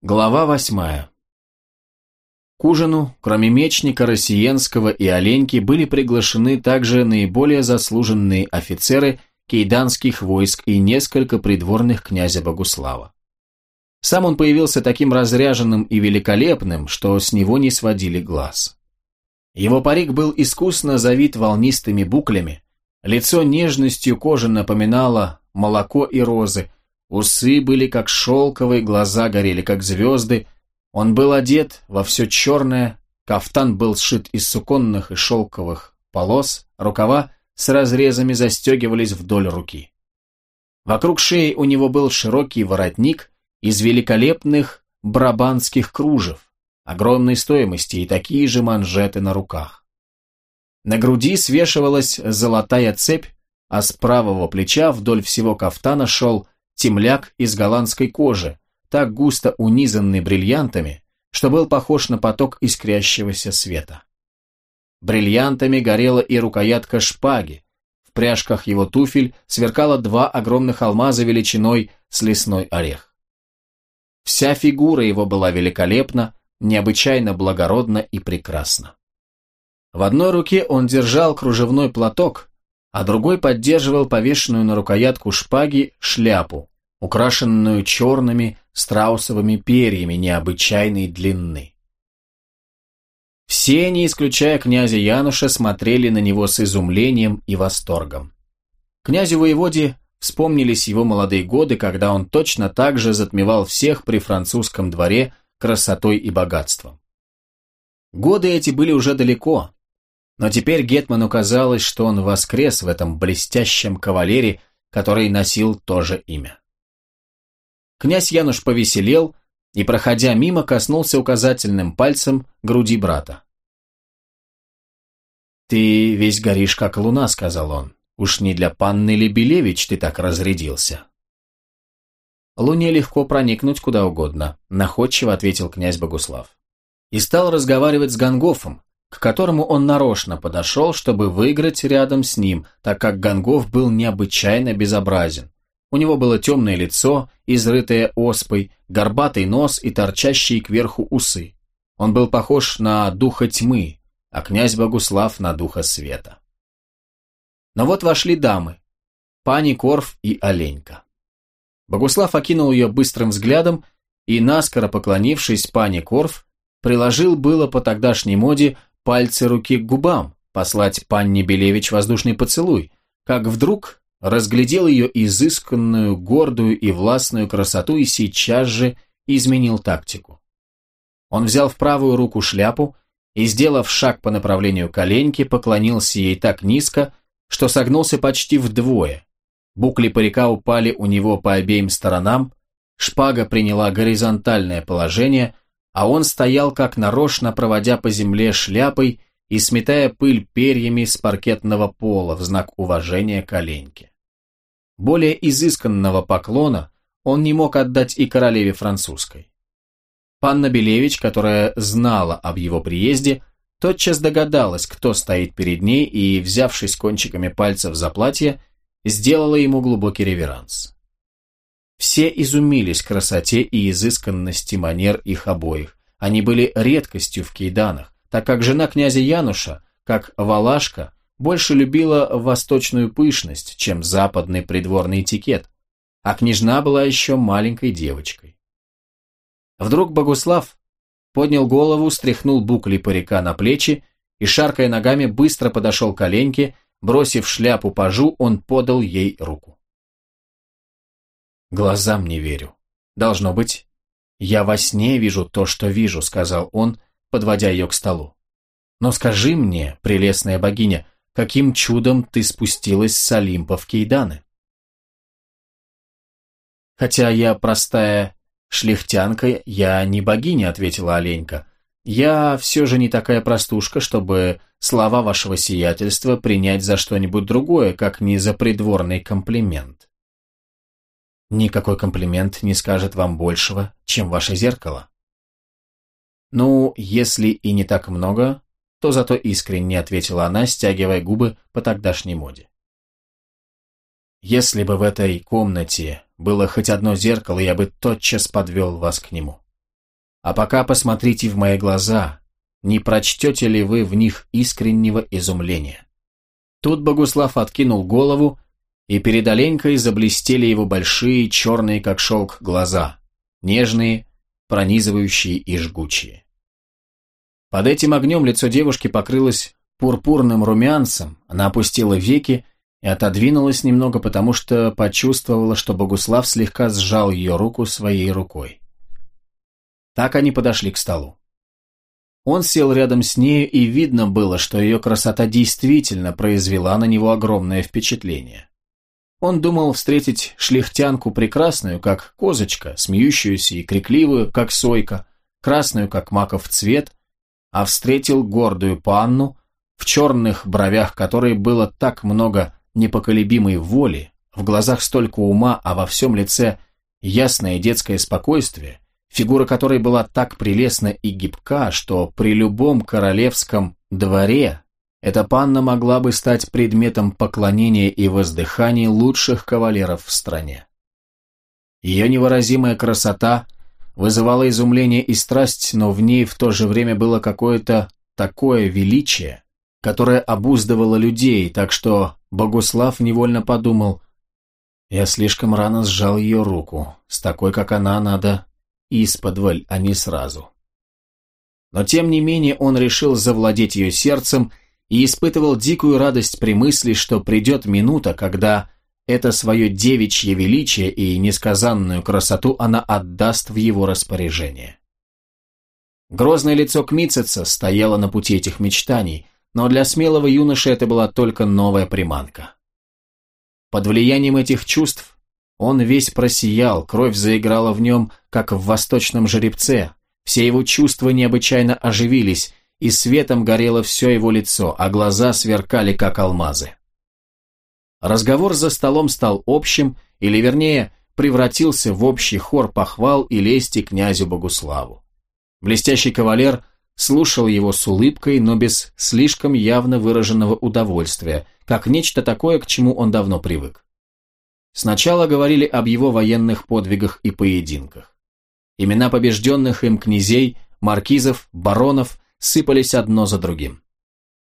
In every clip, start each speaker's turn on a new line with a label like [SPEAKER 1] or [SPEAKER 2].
[SPEAKER 1] Глава восьмая. К ужину, кроме мечника Россиенского и Оленьки, были приглашены также наиболее заслуженные офицеры кейданских войск и несколько придворных князя Богуслава. Сам он появился таким разряженным и великолепным, что с него не сводили глаз. Его парик был искусно завит волнистыми буклями, лицо нежностью кожи напоминало молоко и розы, Усы были как шелковые, глаза горели как звезды. Он был одет во все черное, кафтан был сшит из суконных и шелковых полос, рукава с разрезами застегивались вдоль руки. Вокруг шеи у него был широкий воротник из великолепных брабанских кружев, огромной стоимости и такие же манжеты на руках. На груди свешивалась золотая цепь, а с правого плеча вдоль всего кафтана шел темляк из голландской кожи, так густо унизанный бриллиантами, что был похож на поток искрящегося света. Бриллиантами горела и рукоятка шпаги, в пряжках его туфель сверкало два огромных алмаза величиной с лесной орех. Вся фигура его была великолепна, необычайно благородна и прекрасна. В одной руке он держал кружевной платок, а другой поддерживал повешенную на рукоятку шпаги шляпу, украшенную черными страусовыми перьями необычайной длины. Все, не исключая князя Януша, смотрели на него с изумлением и восторгом. Князю воеводе вспомнились его молодые годы, когда он точно так же затмевал всех при французском дворе красотой и богатством. Годы эти были уже далеко, но теперь Гетману казалось, что он воскрес в этом блестящем кавалере, который носил то же имя. Князь Януш повеселел и, проходя мимо, коснулся указательным пальцем груди брата. «Ты весь горишь, как луна», — сказал он. «Уж не для панны Лебелевич ты так разрядился». «Луне легко проникнуть куда угодно», — находчиво ответил князь Богуслав. И стал разговаривать с Гангофом, к которому он нарочно подошел, чтобы выиграть рядом с ним, так как Гангов был необычайно безобразен. У него было темное лицо, изрытое оспой, горбатый нос и торчащие кверху усы. Он был похож на духа тьмы, а князь Богуслав на духа света. Но вот вошли дамы, пани Корф и Оленька. Богуслав окинул ее быстрым взглядом и, наскоро поклонившись пани Корф, приложил было по тогдашней моде пальцы руки к губам, послать панне Белевич воздушный поцелуй, как вдруг разглядел ее изысканную, гордую и властную красоту и сейчас же изменил тактику. Он взял в правую руку шляпу и, сделав шаг по направлению к оленьке, поклонился ей так низко, что согнулся почти вдвое. Букли парика упали у него по обеим сторонам, шпага приняла горизонтальное положение, а он стоял как нарочно, проводя по земле шляпой и сметая пыль перьями с паркетного пола в знак уважения к оленьке. Более изысканного поклона он не мог отдать и королеве французской. Панна Белевич, которая знала об его приезде, тотчас догадалась, кто стоит перед ней, и, взявшись кончиками пальцев за платье, сделала ему глубокий реверанс. Все изумились красоте и изысканности манер их обоих. Они были редкостью в кейданах, так как жена князя Януша, как Валашка, больше любила восточную пышность, чем западный придворный этикет, а княжна была еще маленькой девочкой. Вдруг Богуслав поднял голову, стряхнул букли парика на плечи и, шаркая ногами, быстро подошел к оленьке, бросив шляпу пажу, он подал ей руку. «Глазам не верю. Должно быть, я во сне вижу то, что вижу», — сказал он, подводя ее к столу. «Но скажи мне, прелестная богиня, каким чудом ты спустилась с Олимпа в Кейданы?» «Хотя я простая шляхтянка, я не богиня», — ответила Оленька. «Я все же не такая простушка, чтобы слова вашего сиятельства принять за что-нибудь другое, как не за придворный комплимент». Никакой комплимент не скажет вам большего, чем ваше зеркало. Ну, если и не так много, то зато искренне ответила она, стягивая губы по тогдашней моде. Если бы в этой комнате было хоть одно зеркало, я бы тотчас подвел вас к нему. А пока посмотрите в мои глаза, не прочтете ли вы в них искреннего изумления?» Тут Богуслав откинул голову, и перед Оленькой заблестели его большие, черные, как шелк, глаза, нежные, пронизывающие и жгучие. Под этим огнем лицо девушки покрылось пурпурным румянцем, она опустила веки и отодвинулась немного, потому что почувствовала, что Богуслав слегка сжал ее руку своей рукой. Так они подошли к столу. Он сел рядом с нею, и видно было, что ее красота действительно произвела на него огромное впечатление. Он думал встретить шлихтянку прекрасную, как козочка, смеющуюся и крикливую, как сойка, красную, как маков цвет, а встретил гордую панну, в черных бровях которой было так много непоколебимой воли, в глазах столько ума, а во всем лице ясное детское спокойствие, фигура которой была так прелестна и гибка, что при любом королевском дворе эта панна могла бы стать предметом поклонения и воздыханий лучших кавалеров в стране. Ее невыразимая красота вызывала изумление и страсть, но в ней в то же время было какое-то такое величие, которое обуздывало людей, так что Богуслав невольно подумал, «Я слишком рано сжал ее руку, с такой, как она, надо исподволь, а не сразу». Но тем не менее он решил завладеть ее сердцем и испытывал дикую радость при мысли, что придет минута, когда это свое девичье величие и несказанную красоту она отдаст в его распоряжение. Грозное лицо Кмитцеца стояло на пути этих мечтаний, но для смелого юноши это была только новая приманка. Под влиянием этих чувств он весь просиял, кровь заиграла в нем, как в восточном жеребце, все его чувства необычайно оживились, и светом горело все его лицо, а глаза сверкали, как алмазы. Разговор за столом стал общим, или вернее, превратился в общий хор похвал и лести князю Богуславу. Блестящий кавалер слушал его с улыбкой, но без слишком явно выраженного удовольствия, как нечто такое, к чему он давно привык. Сначала говорили об его военных подвигах и поединках. Имена побежденных им князей, маркизов, баронов сыпались одно за другим.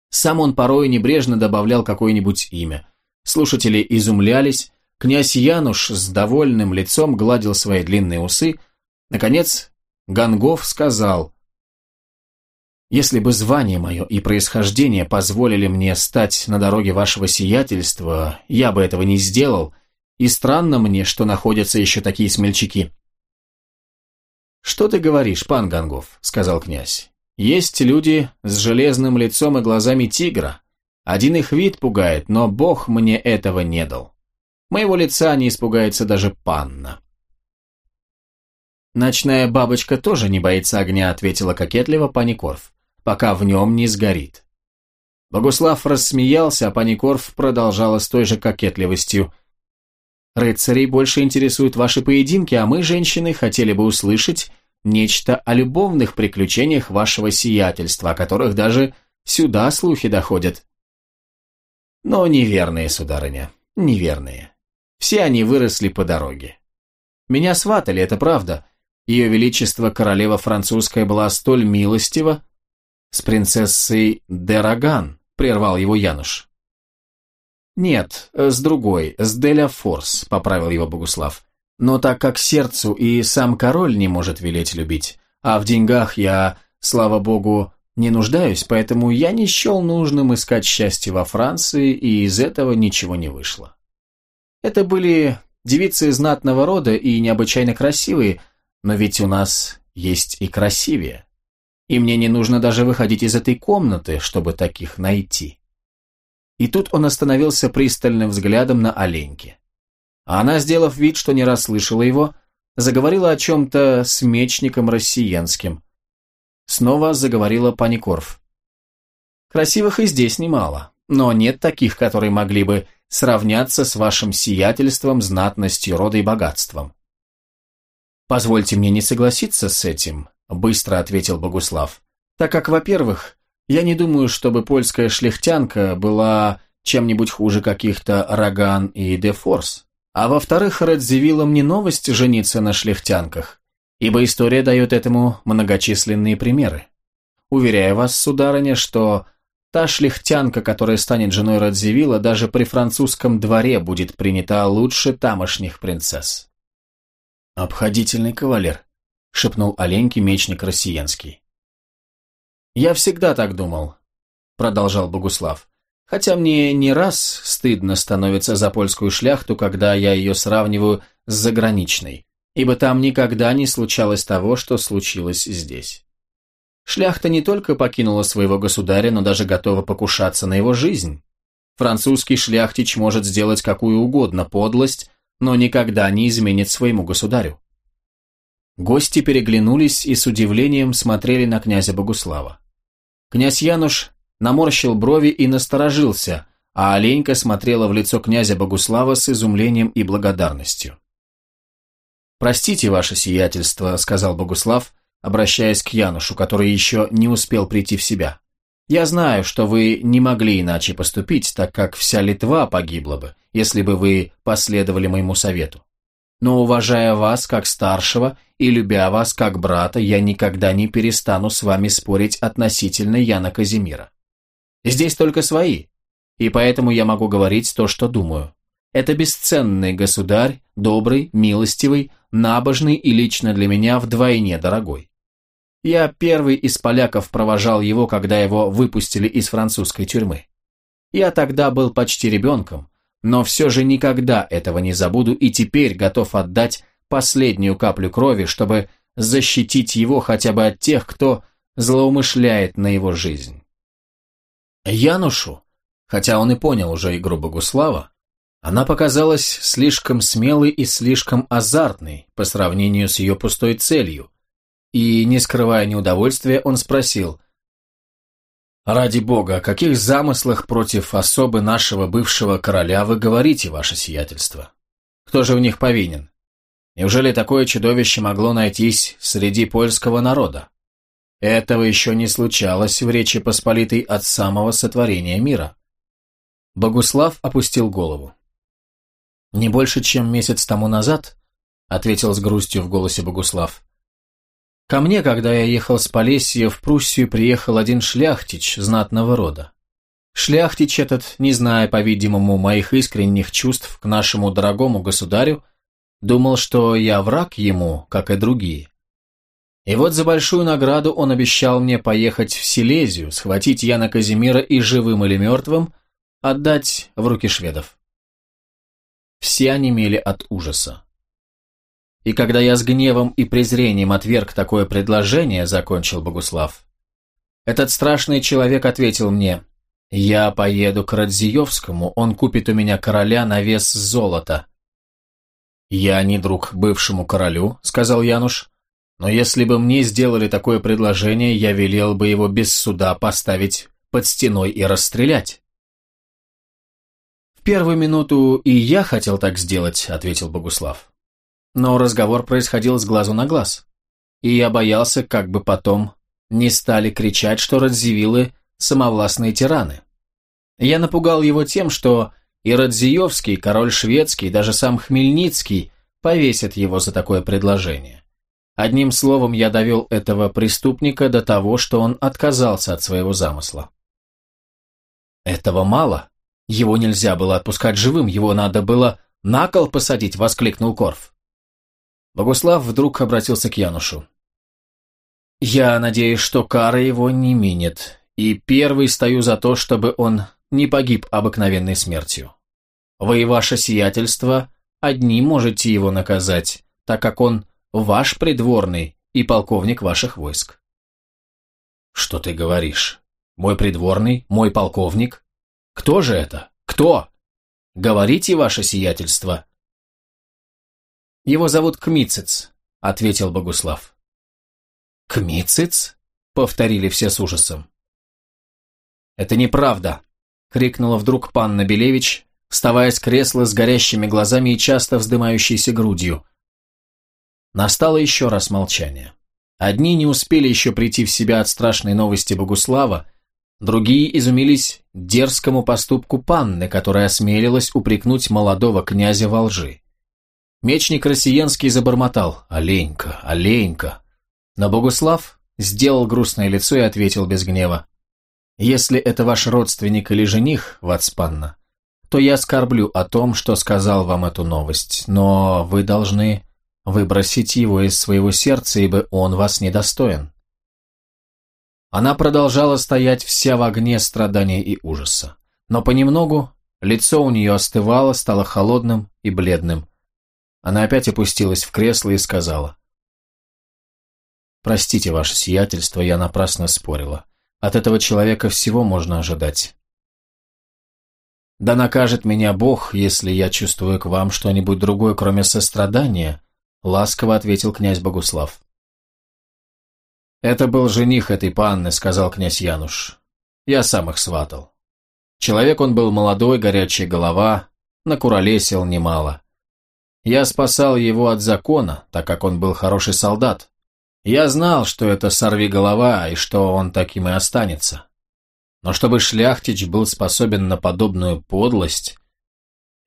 [SPEAKER 1] Сам он порой небрежно добавлял какое-нибудь имя. Слушатели изумлялись, князь Януш с довольным лицом гладил свои длинные усы. Наконец, Гангов сказал, «Если бы звание мое и происхождение позволили мне стать на дороге вашего сиятельства, я бы этого не сделал, и странно мне, что находятся еще такие смельчаки». «Что ты говоришь, пан Гангов?» — сказал князь. Есть люди с железным лицом и глазами тигра. Один их вид пугает, но Бог мне этого не дал. Моего лица не испугается даже панна. «Ночная бабочка тоже не боится огня», — ответила кокетливо Паникорф, «пока в нем не сгорит». Богуслав рассмеялся, а Паникорф продолжала с той же кокетливостью. «Рыцарей больше интересуют ваши поединки, а мы, женщины, хотели бы услышать, нечто о любовных приключениях вашего сиятельства, о которых даже сюда слухи доходят. Но неверные, сударыня, неверные. Все они выросли по дороге. Меня сватали, это правда. Ее Величество Королева Французская была столь милостива. С принцессой Дераган, прервал его Януш. Нет, с другой, с Деля Форс, поправил его Богуслав. Но так как сердцу и сам король не может велеть любить, а в деньгах я, слава богу, не нуждаюсь, поэтому я не счел нужным искать счастье во Франции, и из этого ничего не вышло. Это были девицы знатного рода и необычайно красивые, но ведь у нас есть и красивее. И мне не нужно даже выходить из этой комнаты, чтобы таких найти. И тут он остановился пристальным взглядом на оленьке. А она, сделав вид, что не расслышала его, заговорила о чем-то с мечником россиянским. Снова заговорила Паникорф. Красивых и здесь немало, но нет таких, которые могли бы сравняться с вашим сиятельством, знатностью рода и богатством. Позвольте мне не согласиться с этим, быстро ответил Богуслав, так как, во-первых, я не думаю, чтобы польская шляхтянка была чем-нибудь хуже каких-то Роган и Дефорс. А во-вторых, Радзивиллам не новость жениться на шляхтянках. ибо история дает этому многочисленные примеры. Уверяю вас, сударыня, что та шляхтянка, которая станет женой Радзивилла, даже при французском дворе будет принята лучше тамошних принцесс. «Обходительный кавалер», — шепнул Оленьке мечник Россиянский. «Я всегда так думал», — продолжал Богуслав. «Хотя мне не раз стыдно становится за польскую шляхту, когда я ее сравниваю с заграничной, ибо там никогда не случалось того, что случилось здесь. Шляхта не только покинула своего государя, но даже готова покушаться на его жизнь. Французский шляхтич может сделать какую угодно подлость, но никогда не изменит своему государю. Гости переглянулись и с удивлением смотрели на князя Богуслава. Князь Януш наморщил брови и насторожился, а Оленька смотрела в лицо князя Богуслава с изумлением и благодарностью. «Простите, ваше сиятельство», — сказал Богуслав, обращаясь к Янушу, который еще не успел прийти в себя. «Я знаю, что вы не могли иначе поступить, так как вся Литва погибла бы, если бы вы последовали моему совету но уважая вас как старшего и любя вас как брата, я никогда не перестану с вами спорить относительно Яна Казимира. Здесь только свои, и поэтому я могу говорить то, что думаю. Это бесценный государь, добрый, милостивый, набожный и лично для меня вдвойне дорогой. Я первый из поляков провожал его, когда его выпустили из французской тюрьмы. Я тогда был почти ребенком, но все же никогда этого не забуду и теперь готов отдать последнюю каплю крови, чтобы защитить его хотя бы от тех, кто злоумышляет на его жизнь. Янушу, хотя он и понял уже игру Богуслава, она показалась слишком смелой и слишком азартной по сравнению с ее пустой целью, и, не скрывая неудовольствия, он спросил, «Ради бога, о каких замыслах против особы нашего бывшего короля вы говорите, ваше сиятельство? Кто же в них повинен? Неужели такое чудовище могло найтись среди польского народа? Этого еще не случалось в Речи Посполитой от самого сотворения мира». Богуслав опустил голову. «Не больше, чем месяц тому назад», — ответил с грустью в голосе Богуслав, Ко мне, когда я ехал с Полесья в Пруссию, приехал один шляхтич знатного рода. Шляхтич этот, не зная, по-видимому, моих искренних чувств к нашему дорогому государю, думал, что я враг ему, как и другие. И вот за большую награду он обещал мне поехать в Силезию, схватить Яна Казимира и живым или мертвым отдать в руки шведов. Все онемели от ужаса. И когда я с гневом и презрением отверг такое предложение, закончил Богуслав, этот страшный человек ответил мне, «Я поеду к Радзиевскому, он купит у меня короля на вес золота». «Я не друг бывшему королю», — сказал Януш, «но если бы мне сделали такое предложение, я велел бы его без суда поставить под стеной и расстрелять». «В первую минуту и я хотел так сделать», — ответил Богуслав. Но разговор происходил с глазу на глаз. И я боялся, как бы потом не стали кричать, что Радзивиллы – самовластные тираны. Я напугал его тем, что и Радзиевский, король шведский, даже сам Хмельницкий повесят его за такое предложение. Одним словом, я довел этого преступника до того, что он отказался от своего замысла. «Этого мало. Его нельзя было отпускать живым, его надо было на кол посадить», — воскликнул Корф. Богуслав вдруг обратился к Янушу. «Я надеюсь, что кара его не минет, и первый стою за то, чтобы он не погиб обыкновенной смертью. Вы и ваше сиятельство одни можете его наказать, так как он ваш придворный и полковник ваших войск». «Что ты говоришь? Мой придворный? Мой полковник? Кто же это? Кто? Говорите, ваше сиятельство, его зовут Кмицец», — ответил Богуслав. «Кмицец?» — повторили все с ужасом. «Это неправда», — крикнула вдруг панна Белевич, вставая с кресла с горящими глазами и часто вздымающейся грудью. Настало еще раз молчание. Одни не успели еще прийти в себя от страшной новости Богуслава, другие изумились дерзкому поступку панны, которая осмелилась упрекнуть молодого князя во лжи. Мечник Россиянский забормотал «Оленька, оленька». Но Богуслав сделал грустное лицо и ответил без гнева «Если это ваш родственник или жених, Вацпанна, то я скорблю о том, что сказал вам эту новость, но вы должны выбросить его из своего сердца, ибо он вас недостоин». Она продолжала стоять вся в огне страдания и ужаса, но понемногу лицо у нее остывало, стало холодным и бледным. Она опять опустилась в кресло и сказала, «Простите, ваше сиятельство, я напрасно спорила. От этого человека всего можно ожидать. Да накажет меня Бог, если я чувствую к вам что-нибудь другое, кроме сострадания, ласково ответил князь Богуслав. Это был жених этой панны, сказал князь Януш. Я сам их сватал. Человек он был молодой, горячая голова, накуролесил немало. Я спасал его от закона, так как он был хороший солдат. Я знал, что это сорви голова и что он таким и останется. Но чтобы шляхтич был способен на подобную подлость,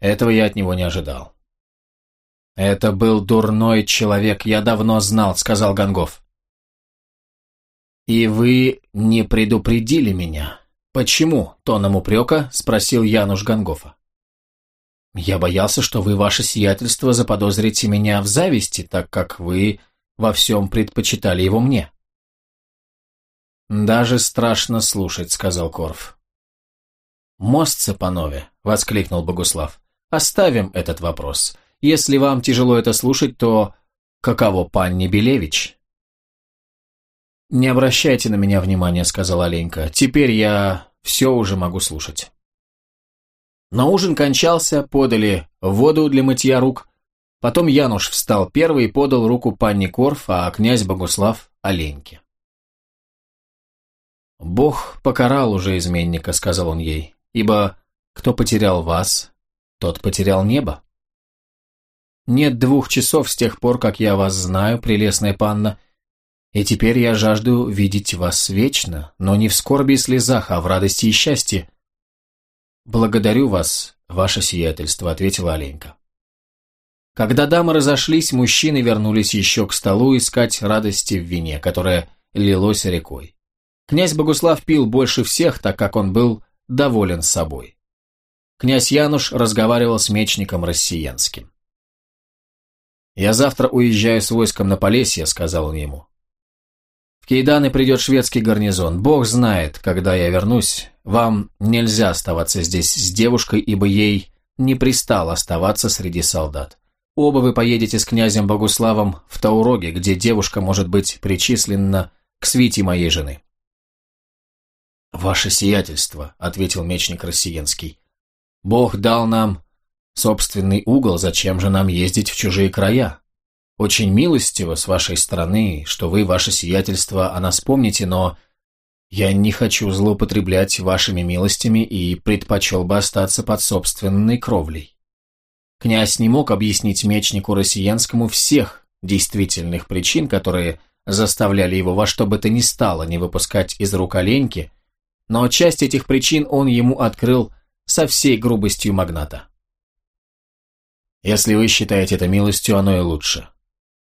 [SPEAKER 1] этого я от него не ожидал. «Это был дурной человек, я давно знал», — сказал Гонгов. «И вы не предупредили меня. Почему?» — тоном упрека спросил Януш Гонгофа. «Я боялся, что вы, ваше сиятельство, заподозрите меня в зависти, так как вы во всем предпочитали его мне. «Даже страшно слушать», — сказал Корф. «Мостце, панове», — воскликнул Богуслав. «Оставим этот вопрос. Если вам тяжело это слушать, то каково пан Небелевич?» «Не обращайте на меня внимания», — сказал Оленька. «Теперь я все уже могу слушать». Но ужин кончался, подали воду для мытья рук, Потом Януш встал первый и подал руку панне Корф, а князь Богуслав – Оленьке. «Бог покарал уже изменника», – сказал он ей, – «ибо кто потерял вас, тот потерял небо». «Нет двух часов с тех пор, как я вас знаю, прелестная панна, и теперь я жажду видеть вас вечно, но не в скорби и слезах, а в радости и счастье». «Благодарю вас, ваше сиятельство», – ответила Оленька. Когда дамы разошлись, мужчины вернулись еще к столу искать радости в вине, которое лилось рекой. Князь Богуслав пил больше всех, так как он был доволен собой. Князь Януш разговаривал с мечником Россиянским. «Я завтра уезжаю с войском на Полесье», — сказал он ему. «В Кейданы придет шведский гарнизон. Бог знает, когда я вернусь. Вам нельзя оставаться здесь с девушкой, ибо ей не пристало оставаться среди солдат. Оба вы поедете с князем Богуславом в Тауроге, где девушка может быть причислена к свите моей жены. «Ваше сиятельство», — ответил мечник Россиенский. «Бог дал нам собственный угол, зачем же нам ездить в чужие края? Очень милостиво с вашей стороны, что вы, ваше сиятельство, о нас помните, но я не хочу злоупотреблять вашими милостями и предпочел бы остаться под собственной кровлей. Князь не мог объяснить мечнику россиянскому всех действительных причин, которые заставляли его во что бы то ни стало не выпускать из рук оленьки, но часть этих причин он ему открыл со всей грубостью магната. Если вы считаете это милостью, оно и лучше.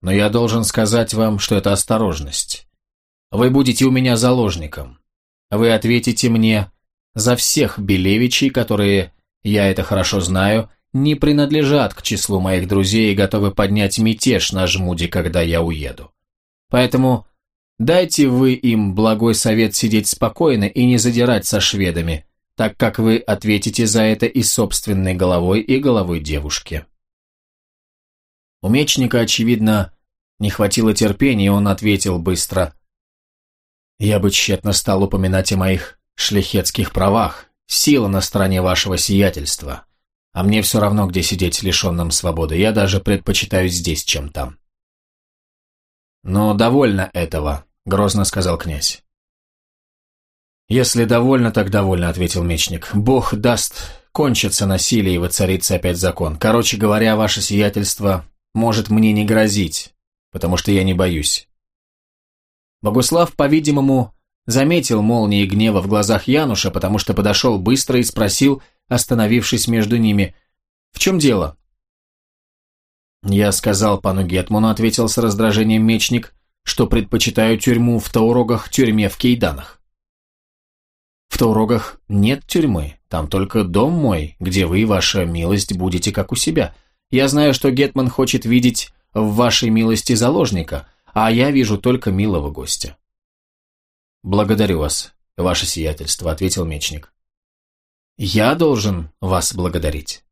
[SPEAKER 1] Но я должен сказать вам, что это осторожность. Вы будете у меня заложником. Вы ответите мне за всех Белевичей, которые, я это хорошо знаю, не принадлежат к числу моих друзей и готовы поднять мятеж на жмуде, когда я уеду. Поэтому дайте вы им благой совет сидеть спокойно и не задирать со шведами, так как вы ответите за это и собственной головой, и головой девушки. У мечника, очевидно, не хватило терпения, он ответил быстро. «Я бы тщетно стал упоминать о моих шляхетских правах, сила на стороне вашего сиятельства. А мне все равно, где сидеть лишенным свободы. Я даже предпочитаю здесь, чем там. Но довольно этого, грозно сказал князь. «Если довольно, так довольно», — ответил мечник. «Бог даст, кончится насилие и воцарится опять закон. Короче говоря, ваше сиятельство может мне не грозить, потому что я не боюсь». Богуслав, по-видимому, заметил молнии гнева в глазах Януша, потому что подошел быстро и спросил, остановившись между ними. «В чем дело?» Я сказал пану Гетману, ответил с раздражением мечник, что предпочитаю тюрьму в Таурогах тюрьме в Кейданах. В Таурогах нет тюрьмы, там только дом мой, где вы, ваша милость, будете как у себя. Я знаю, что Гетман хочет видеть в вашей милости заложника, а я вижу только милого гостя. Благодарю вас, ваше сиятельство, ответил мечник. Я должен вас благодарить.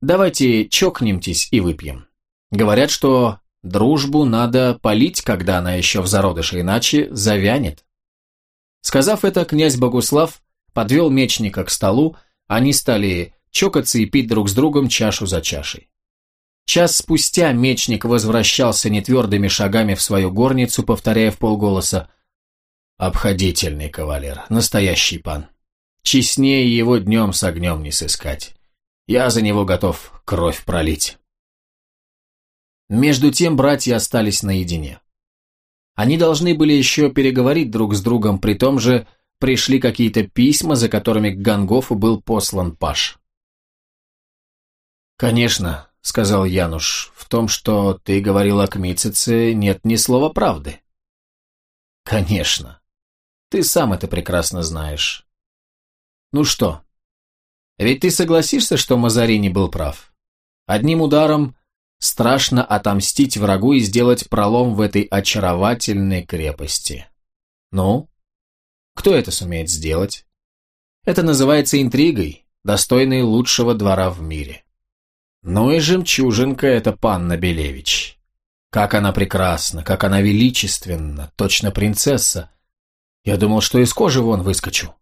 [SPEAKER 1] Давайте чокнемтесь и выпьем. Говорят, что дружбу надо полить, когда она еще в зародыше, иначе завянет. Сказав это, князь Богуслав подвел мечника к столу, они стали чокаться и пить друг с другом чашу за чашей. Час спустя мечник возвращался нетвердыми шагами в свою горницу, повторяя в полголоса «Обходительный кавалер, настоящий пан. Честнее его днем с огнем не сыскать. Я за него готов кровь пролить». Между тем братья остались наедине. Они должны были еще переговорить друг с другом, при том же пришли какие-то письма, за которыми к Гангофу был послан Паш. «Конечно», — сказал Януш, — «в том, что ты говорил о Кмитцице, нет ни слова правды». «Конечно. Ты сам это прекрасно знаешь. Ну что, ведь ты согласишься, что Мазарини был прав? Одним ударом Страшно отомстить врагу и сделать пролом в этой очаровательной крепости. Ну? Кто это сумеет сделать? Это называется интригой, достойной лучшего двора в мире. Ну и жемчужинка эта панна Белевич. Как она прекрасна, как она величественна, точно принцесса. Я думал, что из кожи вон выскочу.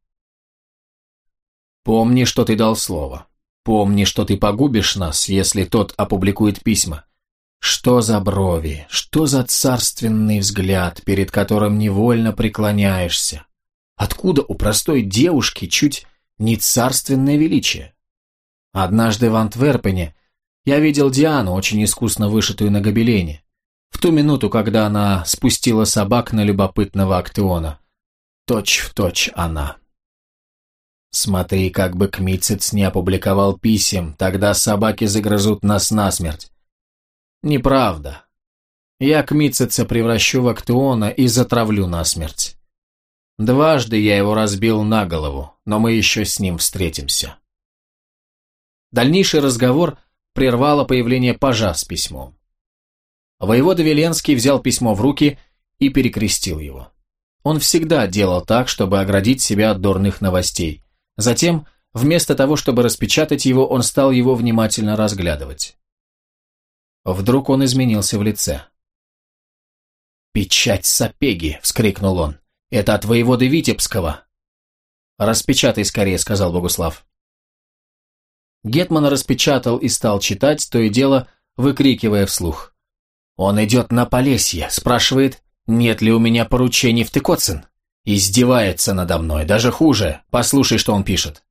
[SPEAKER 1] Помни, что ты дал слово. Помни, что ты погубишь нас, если тот опубликует письма. Что за брови, что за царственный взгляд, перед которым невольно преклоняешься? Откуда у простой девушки чуть не царственное величие? Однажды в Антверпене я видел Диану, очень искусно вышитую на гобелене, в ту минуту, когда она спустила собак на любопытного Актеона. Точь в точь она. Смотри, как бы Кмицец не опубликовал писем, тогда собаки загрызут нас насмерть. Неправда. Я Кмицеца превращу в Актеона и затравлю насмерть. Дважды я его разбил на голову, но мы еще с ним встретимся. Дальнейший разговор прервало появление пажа с письмом. Воевода Веленский взял письмо в руки и перекрестил его. Он всегда делал так, чтобы оградить себя от дурных новостей, Затем, вместо того, чтобы распечатать его, он стал его внимательно разглядывать. Вдруг он изменился в лице. «Печать Сапеги!» — вскрикнул он. «Это от воеводы Витебского!» «Распечатай скорее», — сказал Богуслав. Гетман распечатал и стал читать, то и дело выкрикивая вслух. «Он идет на Полесье, спрашивает, нет ли у меня поручений в Тыкоцин?» Издевается надо мной, даже хуже. Послушай, что он пишет.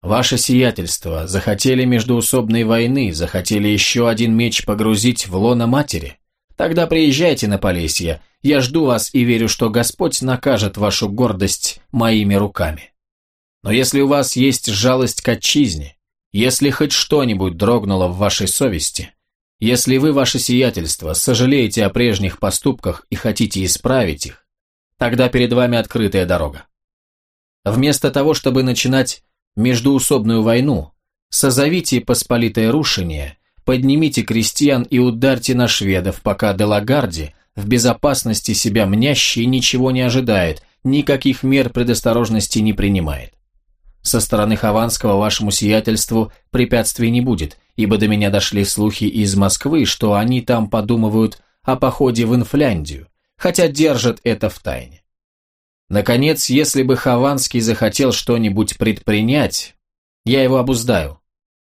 [SPEAKER 1] Ваше сиятельство, захотели междуусобной войны, захотели еще один меч погрузить в лоно матери? Тогда приезжайте на Полесье, я жду вас и верю, что Господь накажет вашу гордость моими руками. Но если у вас есть жалость к отчизне, если хоть что-нибудь дрогнуло в вашей совести, если вы, ваше сиятельство, сожалеете о прежних поступках и хотите исправить их, Тогда перед вами открытая дорога. Вместо того, чтобы начинать междуусобную войну, созовите посполитое рушение, поднимите крестьян и ударьте на шведов, пока Делагарди, в безопасности себя мнящий, ничего не ожидает, никаких мер предосторожности не принимает. Со стороны Хованского вашему сиятельству препятствий не будет, ибо до меня дошли слухи из Москвы, что они там подумывают о походе в Инфляндию, хотя держат это в тайне. Наконец, если бы Хованский захотел что-нибудь предпринять, я его обуздаю.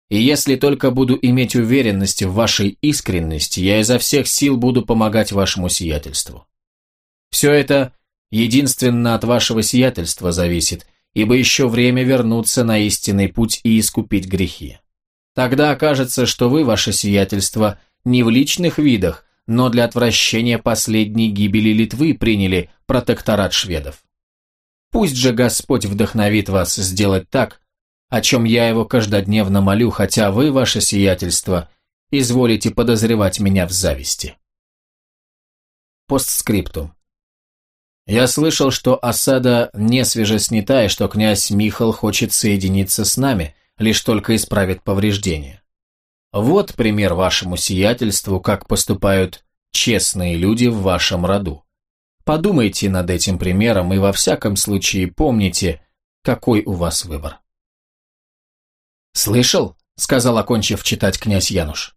[SPEAKER 1] И если только буду иметь уверенность в вашей искренности, я изо всех сил буду помогать вашему сиятельству. Все это единственно от вашего сиятельства зависит, ибо еще время вернуться на истинный путь и искупить грехи. Тогда окажется, что вы, ваше сиятельство, не в личных видах, но для отвращения последней гибели Литвы приняли протекторат шведов. Пусть же Господь вдохновит вас сделать так, о чем я его каждодневно молю, хотя вы, ваше сиятельство, изволите подозревать меня в зависти. Постскриптум. Я слышал, что осада не свежеснята и что князь Михал хочет соединиться с нами, лишь только исправит повреждения. Вот пример вашему сиятельству, как поступают честные люди в вашем роду. Подумайте над этим примером и во всяком случае помните, какой у вас выбор. «Слышал?» — сказал, окончив читать князь Януш.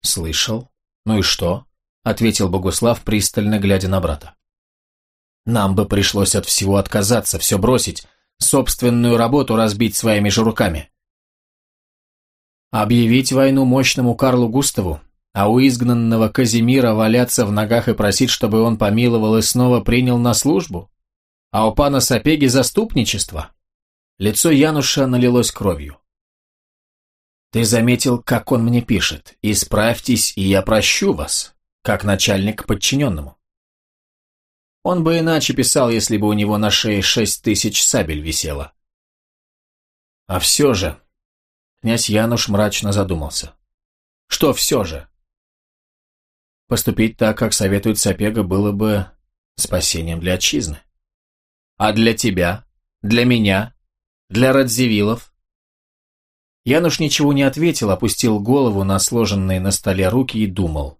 [SPEAKER 1] «Слышал. Ну и что?» — ответил Богуслав, пристально глядя на брата. Нам бы пришлось от всего отказаться, все бросить, собственную работу разбить своими же руками. Объявить войну мощному Карлу Густаву, а у изгнанного Казимира валяться в ногах и просить, чтобы он помиловал и снова принял на службу? А у пана Сапеги заступничество? Лицо Януша налилось кровью. Ты заметил, как он мне пишет. Исправьтесь, и я прощу вас, как начальник подчиненному. Он бы иначе писал, если бы у него на шее шесть тысяч сабель висело. А все же... Князь Януш мрачно задумался. Что все же? Поступить так, как советует Сапега, было бы спасением для отчизны. А для тебя? Для меня? Для Радзивиллов? Януш ничего не ответил, опустил голову на сложенные на столе руки и думал.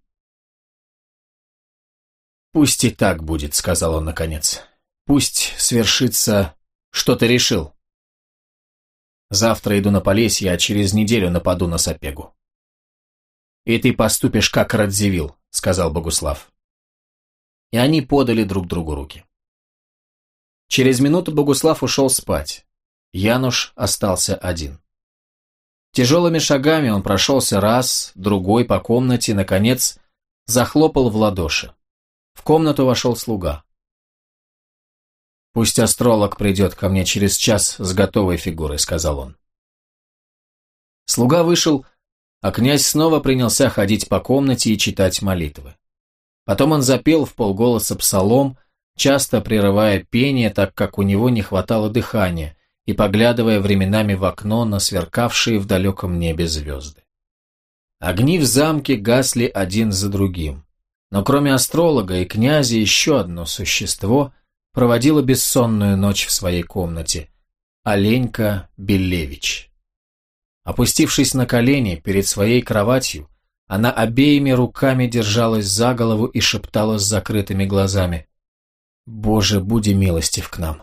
[SPEAKER 1] «Пусть и так будет», — сказал он наконец. «Пусть свершится, что ты решил. Завтра иду на Полесье, а через неделю нападу на Сапегу». «И ты поступишь, как Радзивилл», — сказал Богуслав. И они подали друг другу руки. Через минуту Богуслав ушел спать. Януш остался один. Тяжелыми шагами он прошелся раз, другой по комнате, наконец, захлопал в ладоши. В комнату вошел слуга. «Пусть астролог придет ко мне через час с готовой фигурой», — сказал он. Слуга вышел, а князь снова принялся ходить по комнате и читать молитвы. Потом он запел в полголоса псалом, часто прерывая пение, так как у него не хватало дыхания, и поглядывая временами в окно на сверкавшие в далеком небе звезды. Огни в замке гасли один за другим. Но кроме астролога и князя еще одно существо проводило бессонную ночь в своей комнате – Оленька Белевич. Опустившись на колени перед своей кроватью, она обеими руками держалась за голову и шептала с закрытыми глазами «Боже, буди милостив к нам».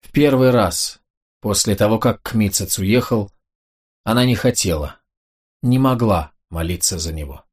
[SPEAKER 1] В первый раз, после того, как Кмицец уехал, она не хотела, не могла молиться за него.